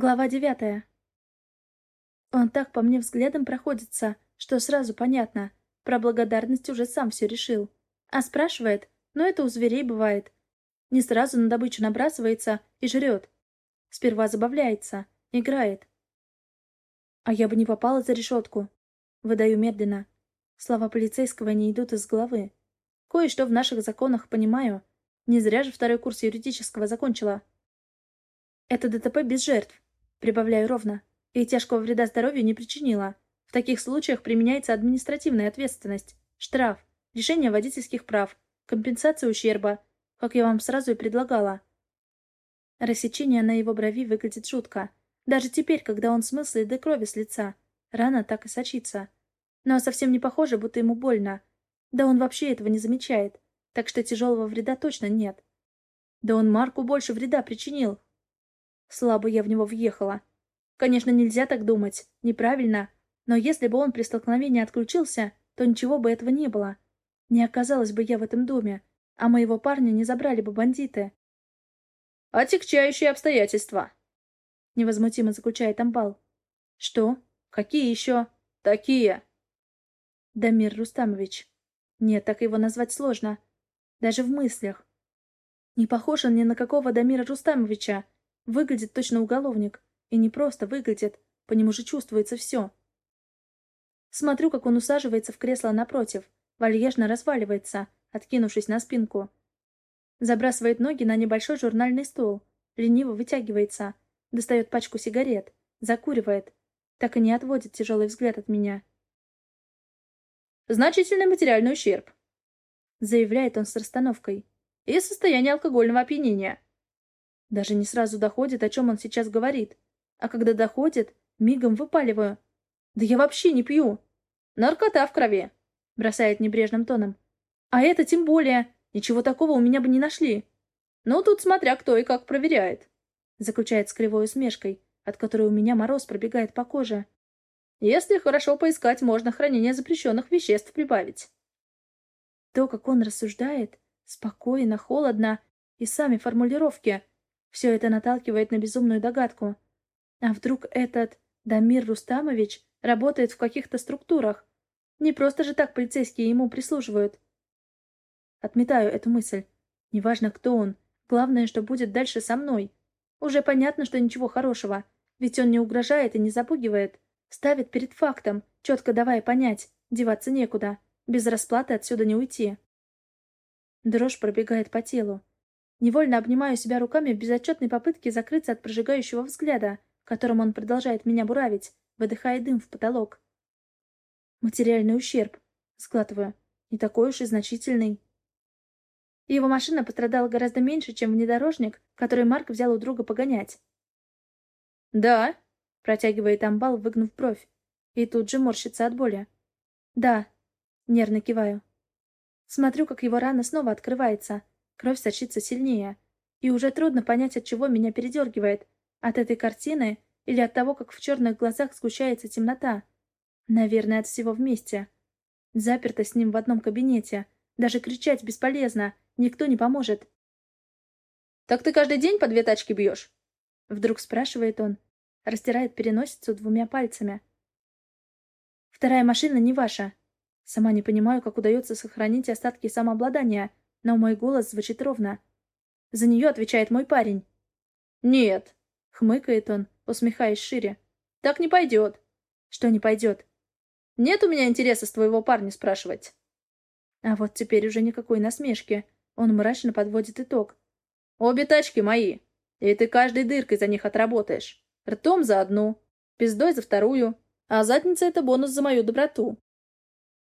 Глава девятая. Он так по мне взглядом проходится, что сразу понятно. Про благодарность уже сам все решил. А спрашивает, но это у зверей бывает. Не сразу на добычу набрасывается и жрет. Сперва забавляется, играет. А я бы не попала за решетку. Выдаю медленно. Слова полицейского не идут из головы. Кое-что в наших законах понимаю. Не зря же второй курс юридического закончила. Это ДТП без жертв. Прибавляю ровно. И тяжкого вреда здоровью не причинила. В таких случаях применяется административная ответственность, штраф, лишение водительских прав, компенсация ущерба, как я вам сразу и предлагала. Рассечение на его брови выглядит жутко. Даже теперь, когда он смыл до крови с лица. Рана так и сочится. Но совсем не похоже, будто ему больно. Да он вообще этого не замечает. Так что тяжелого вреда точно нет. Да он Марку больше вреда причинил, Слабо я в него въехала. Конечно, нельзя так думать. Неправильно. Но если бы он при столкновении отключился, то ничего бы этого не было. Не оказалась бы я в этом доме, а моего парня не забрали бы бандиты. «Отягчающие обстоятельства», — невозмутимо заключает Амбал. «Что? Какие еще?» «Такие». Дамир Рустамович. Нет, так его назвать сложно. Даже в мыслях. Не похож он ни на какого Дамира Рустамовича, Выглядит точно уголовник. И не просто выглядит, по нему же чувствуется все. Смотрю, как он усаживается в кресло напротив, вальежно разваливается, откинувшись на спинку. Забрасывает ноги на небольшой журнальный стол, лениво вытягивается, достает пачку сигарет, закуривает, так и не отводит тяжелый взгляд от меня. «Значительный материальный ущерб», — заявляет он с расстановкой. «И состояние алкогольного опьянения. Даже не сразу доходит, о чем он сейчас говорит. А когда доходит, мигом выпаливаю. Да я вообще не пью. Наркота в крови, бросает небрежным тоном. А это тем более. Ничего такого у меня бы не нашли. Ну, тут смотря кто и как проверяет. Заключает с кривой усмешкой, от которой у меня мороз пробегает по коже. Если хорошо поискать, можно хранение запрещенных веществ прибавить. То, как он рассуждает, спокойно, холодно, и сами формулировки, все это наталкивает на безумную догадку. А вдруг этот Дамир Рустамович работает в каких-то структурах? Не просто же так полицейские ему прислуживают. Отметаю эту мысль. Неважно, кто он. Главное, что будет дальше со мной. Уже понятно, что ничего хорошего. Ведь он не угрожает и не запугивает. Ставит перед фактом, четко давая понять, деваться некуда. Без расплаты отсюда не уйти. Дрожь пробегает по телу. Невольно обнимаю себя руками в безотчетной попытке закрыться от прожигающего взгляда, которым он продолжает меня буравить, выдыхая дым в потолок. Материальный ущерб. Сглатываю. Не такой уж и значительный. Его машина пострадала гораздо меньше, чем внедорожник, который Марк взял у друга погонять. «Да», — протягивает амбал, выгнув бровь. И тут же морщится от боли. «Да», — нервно киваю. Смотрю, как его рана снова открывается, Кровь сочится сильнее. И уже трудно понять, от чего меня передергивает. От этой картины или от того, как в черных глазах сгущается темнота. Наверное, от всего вместе. Заперто с ним в одном кабинете. Даже кричать бесполезно. Никто не поможет. «Так ты каждый день по две тачки бьешь?» Вдруг спрашивает он. Растирает переносицу двумя пальцами. «Вторая машина не ваша. Сама не понимаю, как удается сохранить остатки самообладания, но мой голос звучит ровно. За нее отвечает мой парень. «Нет», — хмыкает он, усмехаясь шире. «Так не пойдет». «Что не пойдет?» «Нет у меня интереса с твоего парня спрашивать». А вот теперь уже никакой насмешки. Он мрачно подводит итог. «Обе тачки мои, и ты каждой дыркой за них отработаешь. Ртом за одну, пиздой за вторую, а задница — это бонус за мою доброту.